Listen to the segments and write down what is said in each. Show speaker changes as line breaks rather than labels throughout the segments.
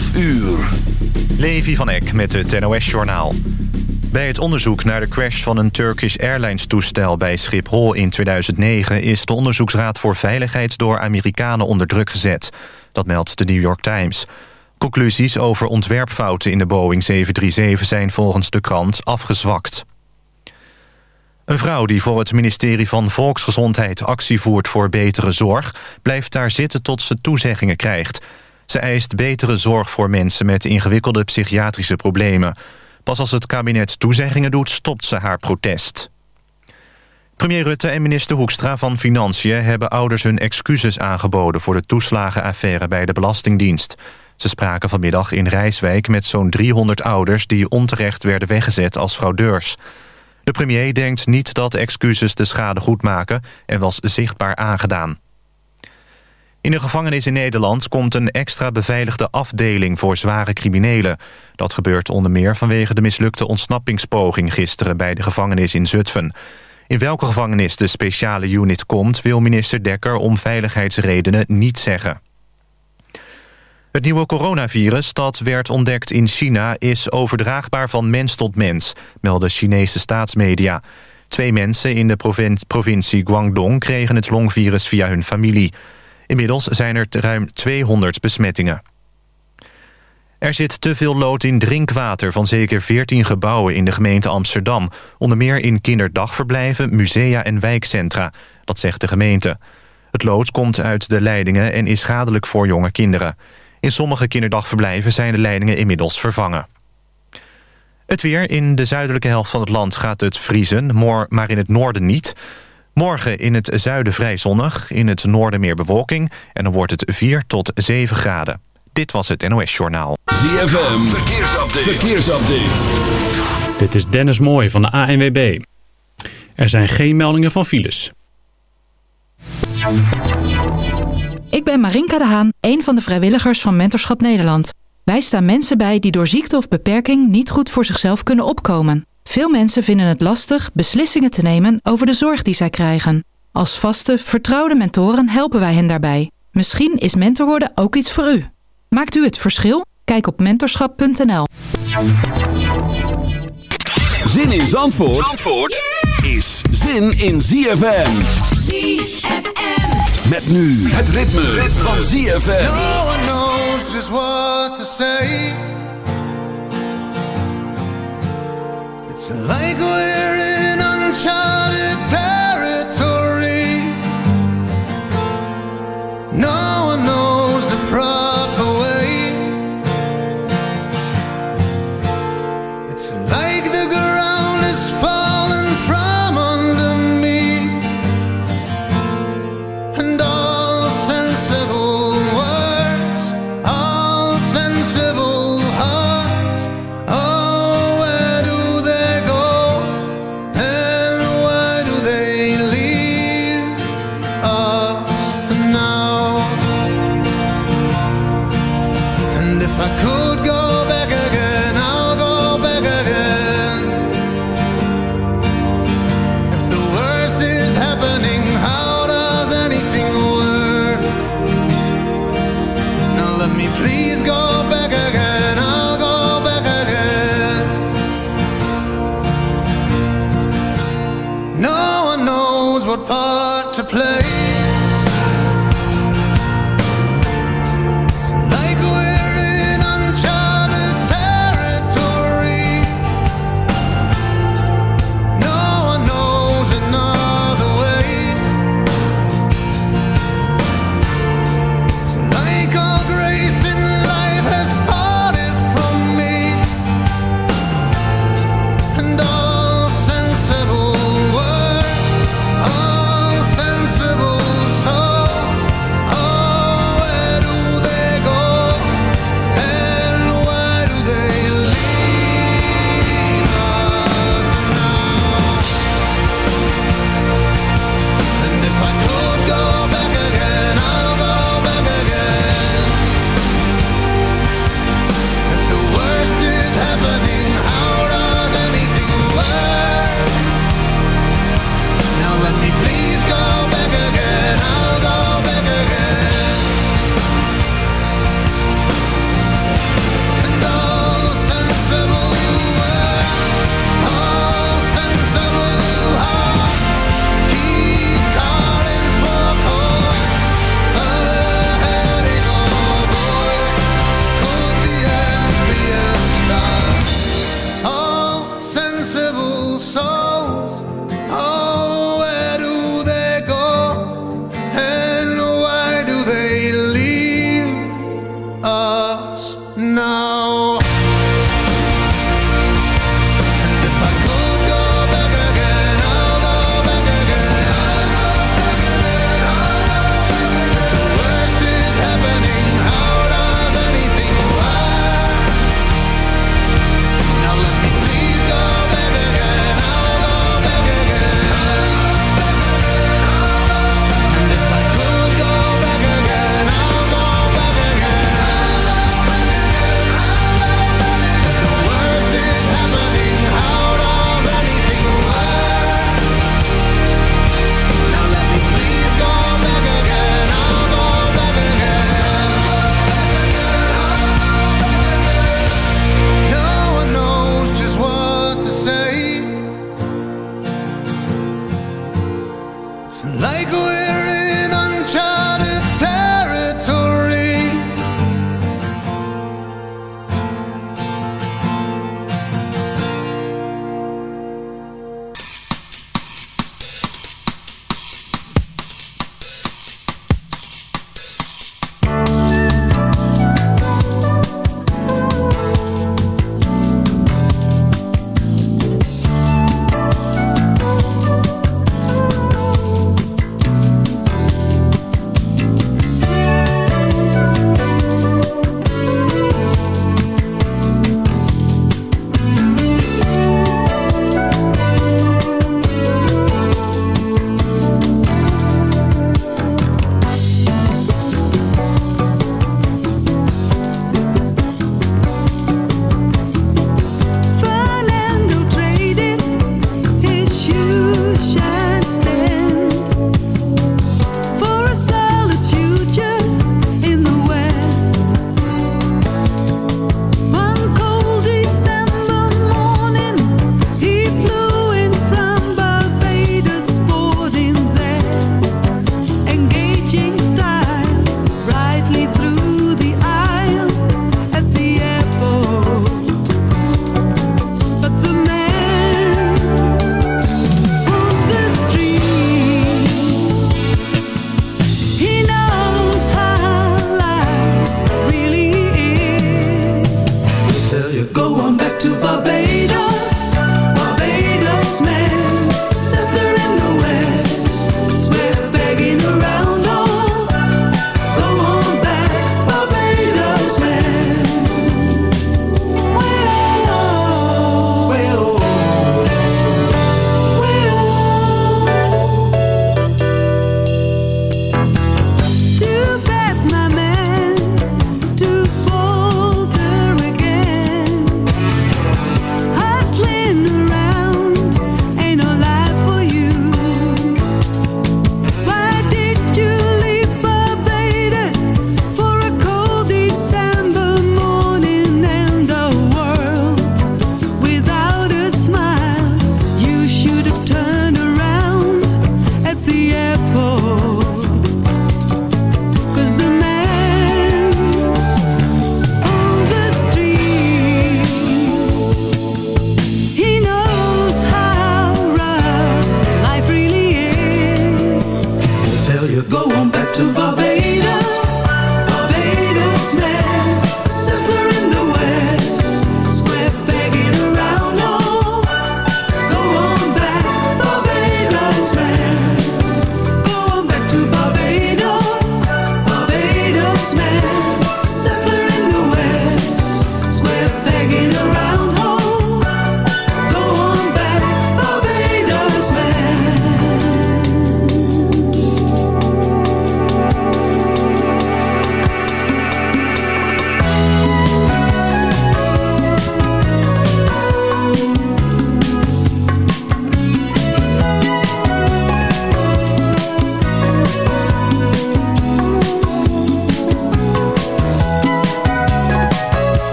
12 uur.
Levi van Eck met het NOS-journaal. Bij het onderzoek naar de crash van een Turkish Airlines-toestel bij Schiphol in 2009... is de Onderzoeksraad voor Veiligheid door Amerikanen onder druk gezet. Dat meldt de New York Times. Conclusies over ontwerpfouten in de Boeing 737 zijn volgens de krant afgezwakt. Een vrouw die voor het ministerie van Volksgezondheid actie voert voor betere zorg... blijft daar zitten tot ze toezeggingen krijgt. Ze eist betere zorg voor mensen met ingewikkelde psychiatrische problemen. Pas als het kabinet toezeggingen doet, stopt ze haar protest. Premier Rutte en minister Hoekstra van Financiën... hebben ouders hun excuses aangeboden... voor de toeslagenaffaire bij de Belastingdienst. Ze spraken vanmiddag in Rijswijk met zo'n 300 ouders... die onterecht werden weggezet als fraudeurs. De premier denkt niet dat excuses de schade goed maken... en was zichtbaar aangedaan. In de gevangenis in Nederland komt een extra beveiligde afdeling voor zware criminelen. Dat gebeurt onder meer vanwege de mislukte ontsnappingspoging gisteren bij de gevangenis in Zutphen. In welke gevangenis de speciale unit komt wil minister Dekker om veiligheidsredenen niet zeggen. Het nieuwe coronavirus dat werd ontdekt in China is overdraagbaar van mens tot mens, melden Chinese staatsmedia. Twee mensen in de provincie Guangdong kregen het longvirus via hun familie. Inmiddels zijn er ruim 200 besmettingen. Er zit te veel lood in drinkwater van zeker 14 gebouwen in de gemeente Amsterdam. Onder meer in kinderdagverblijven, musea en wijkcentra. Dat zegt de gemeente. Het lood komt uit de leidingen en is schadelijk voor jonge kinderen. In sommige kinderdagverblijven zijn de leidingen inmiddels vervangen. Het weer in de zuidelijke helft van het land gaat het vriezen, maar in het noorden niet. Morgen in het zuiden vrij zonnig, in het noorden meer bewolking... en dan wordt het 4 tot 7 graden. Dit was het NOS Journaal.
ZFM, verkeersupdate. verkeersupdate.
Dit is Dennis Mooij van de ANWB. Er zijn geen meldingen van files.
Ik ben Marinka de Haan, een van de vrijwilligers van Mentorschap Nederland. Wij staan mensen bij die door ziekte of beperking niet goed voor zichzelf kunnen opkomen. Veel mensen vinden het lastig beslissingen te nemen over de zorg die zij krijgen. Als vaste, vertrouwde mentoren helpen wij hen daarbij. Misschien is mentor worden ook iets voor u. Maakt u het verschil? Kijk op mentorschap.nl.
Zin in Zandvoort, Zandvoort is zin in ZFM. ZFM. Met nu het ritme, ritme. van ZFM.
No one knows just what to say. It's like we're in uncharted territory. Play.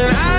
and I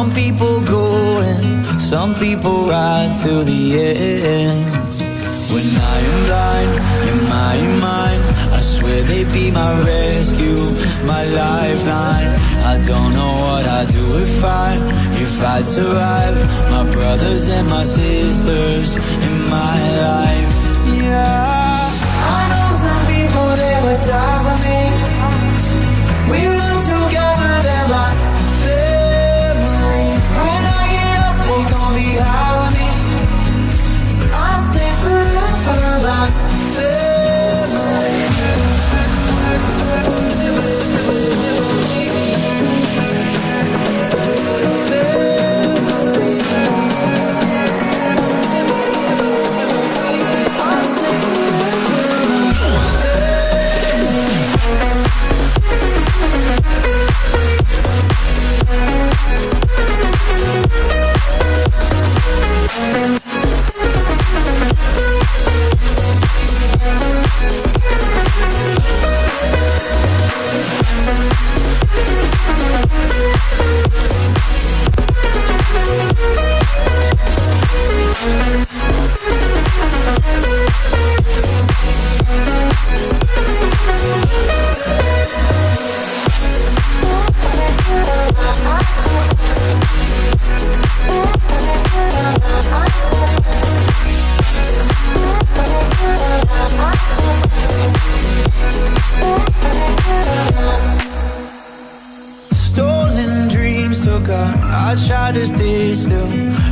Some people go
and
some people ride till the end. When I am blind in my mind, I swear they be my rescue, my lifeline. I don't know what I'd do if I, if I'd survive. My brothers and my sisters in my life, yeah. I know some people they would die for me. We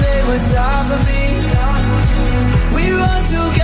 they would die for me. We run together,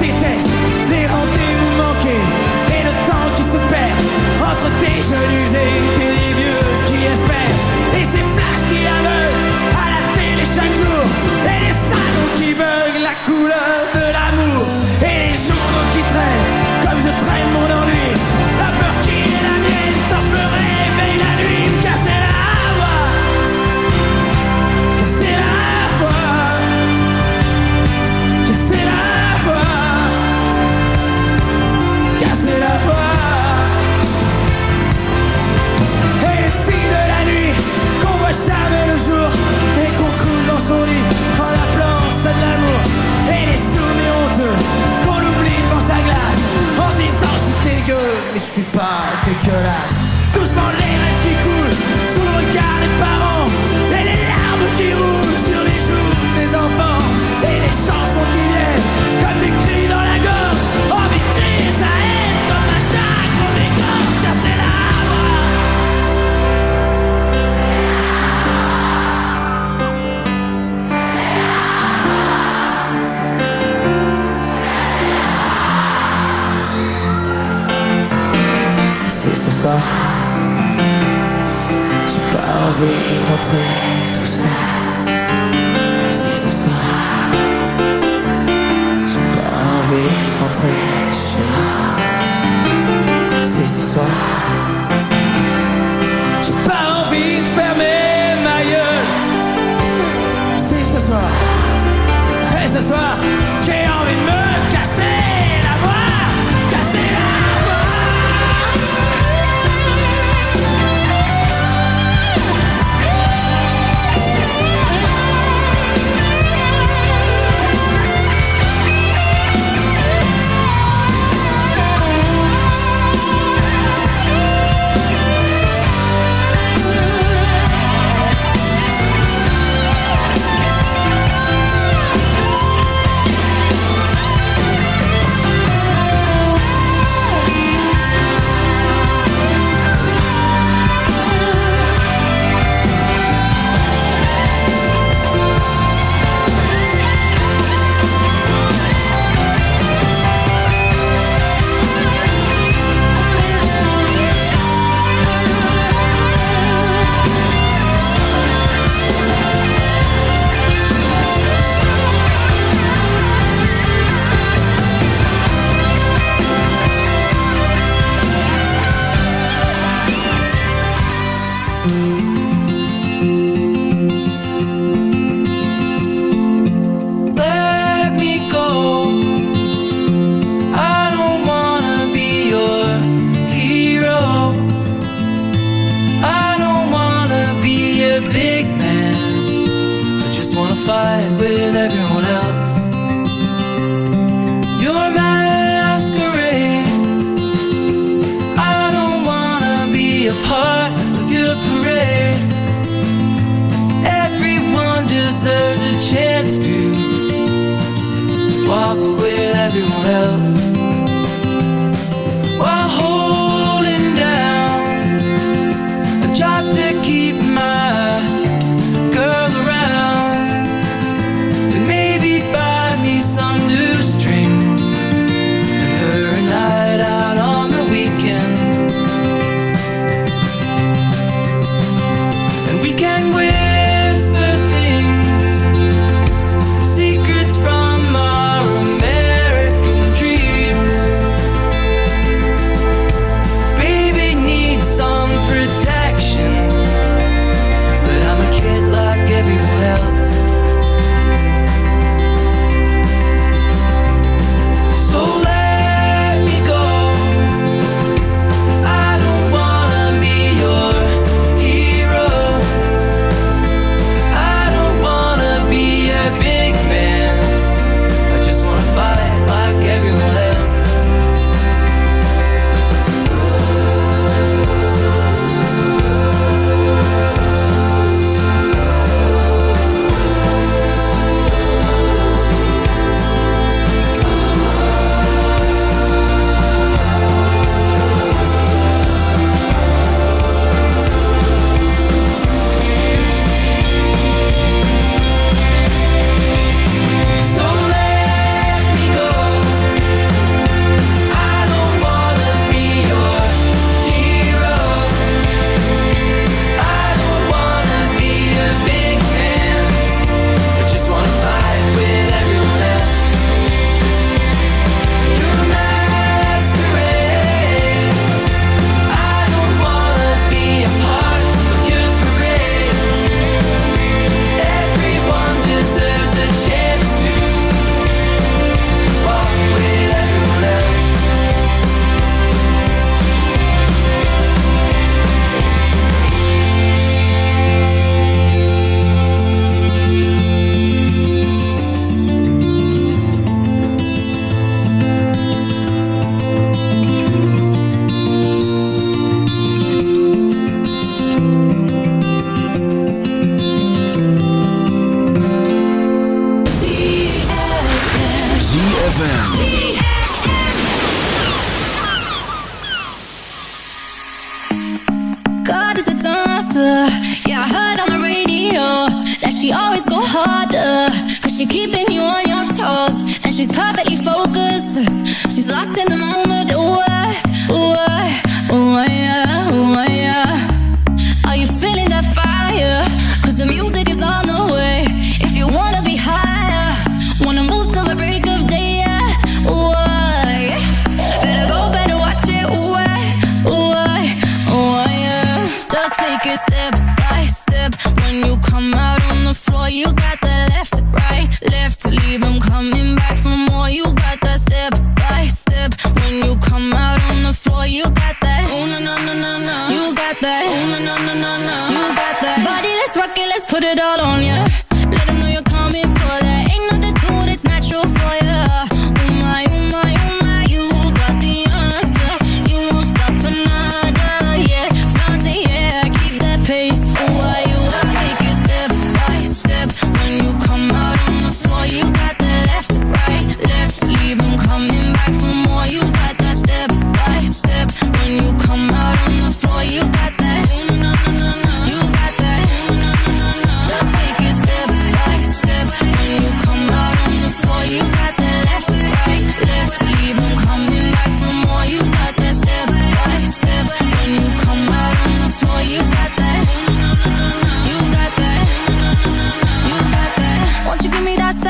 Déteste Les rendez-vous manqués et le temps qui se perd Entre des jeunes usés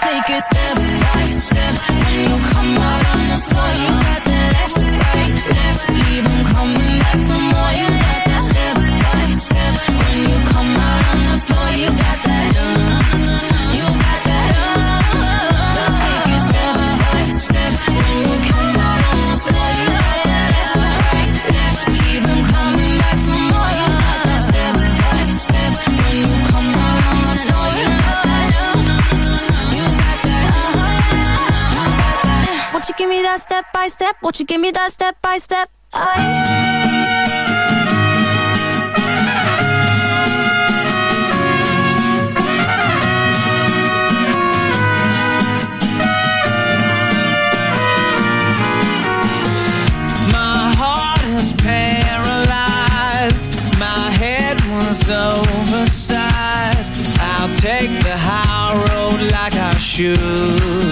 Take a step by step. Won't you give me that step by step? Won't you give me that step by step? I
oversized I'll take the high road like I should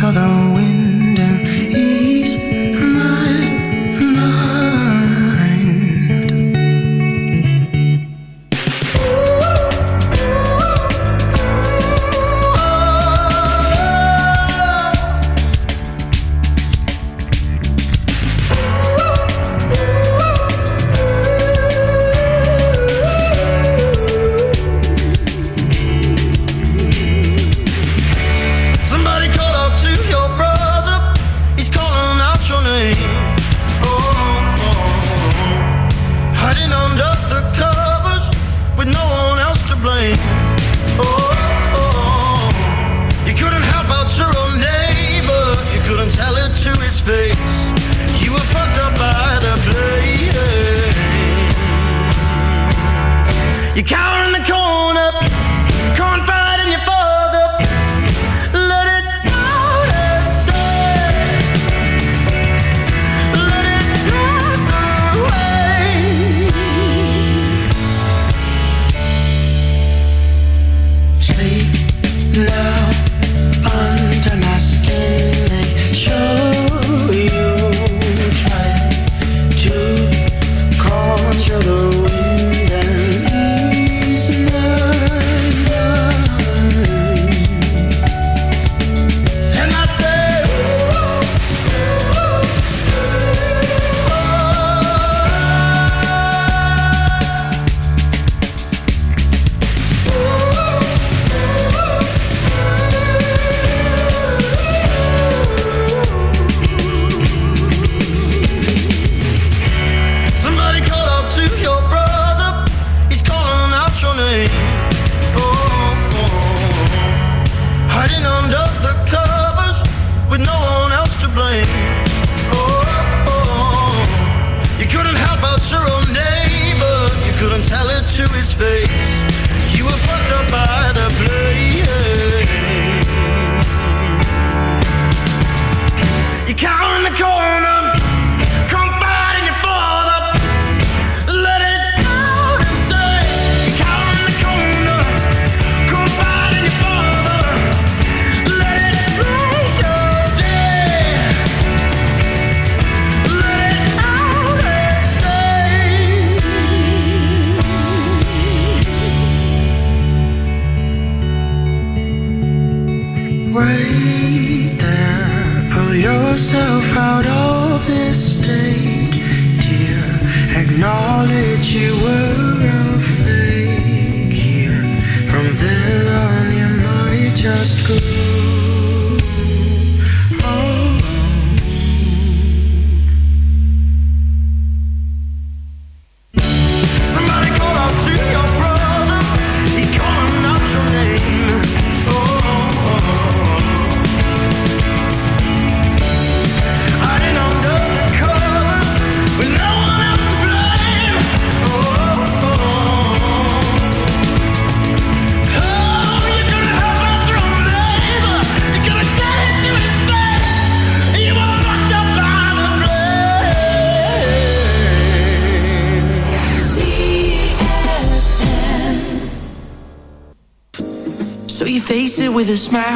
each other wind.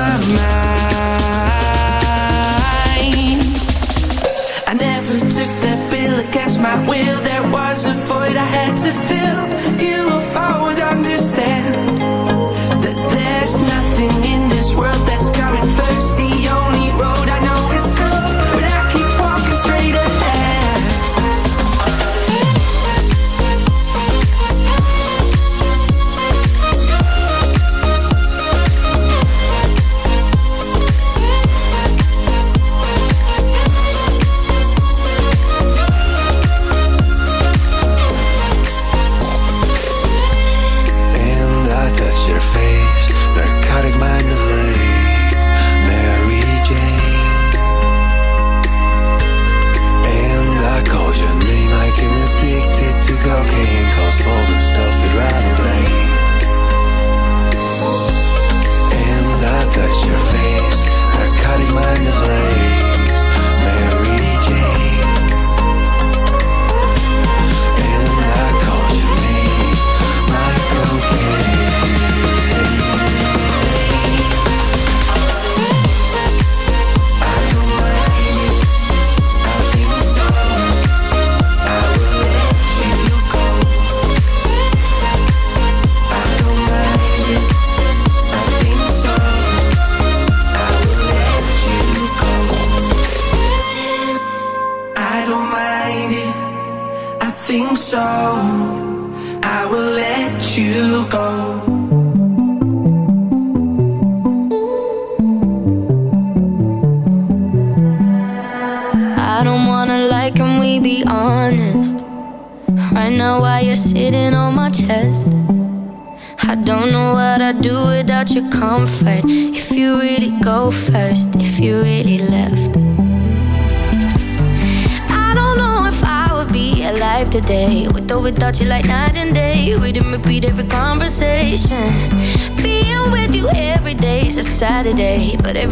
My mind.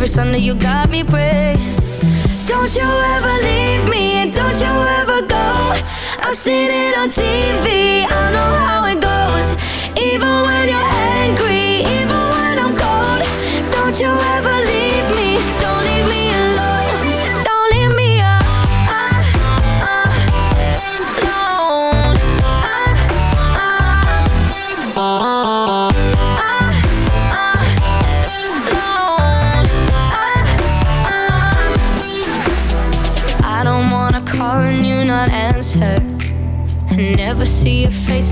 Sunday you got me praying. Don't you ever leave me and don't you ever go. I've seen it on TV,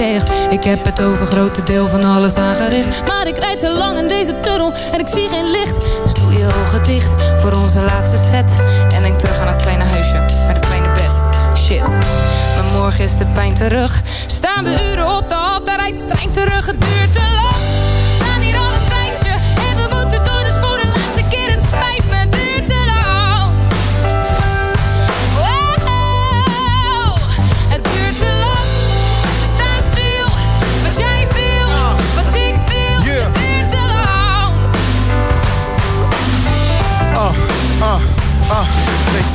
Gers. Uh.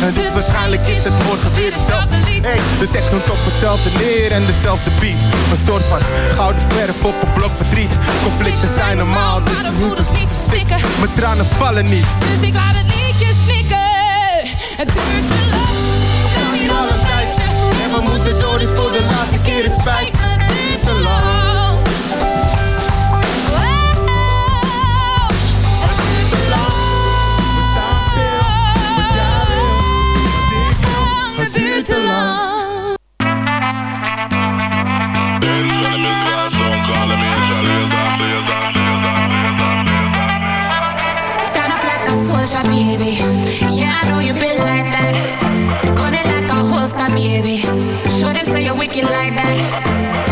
En dus waarschijnlijk is het morgen weer hetzelfde lied. Hey, de tekst noemt op hetzelfde neer en dezelfde beat. Een soort van gouden verf op een blok verdriet. Conflicten zijn normaal, dus
Maar de voeders niet verstikken.
mijn tranen vallen niet.
Dus ik laat het liedje snikken. Het duurt te lang. We staan hier al een tijdje. En we moeten door, dus voor de laatste keer het spijt me. Duurt te lang.
Yeah, I know you been like that. It like a holster, baby. Show them say you're wicked like that.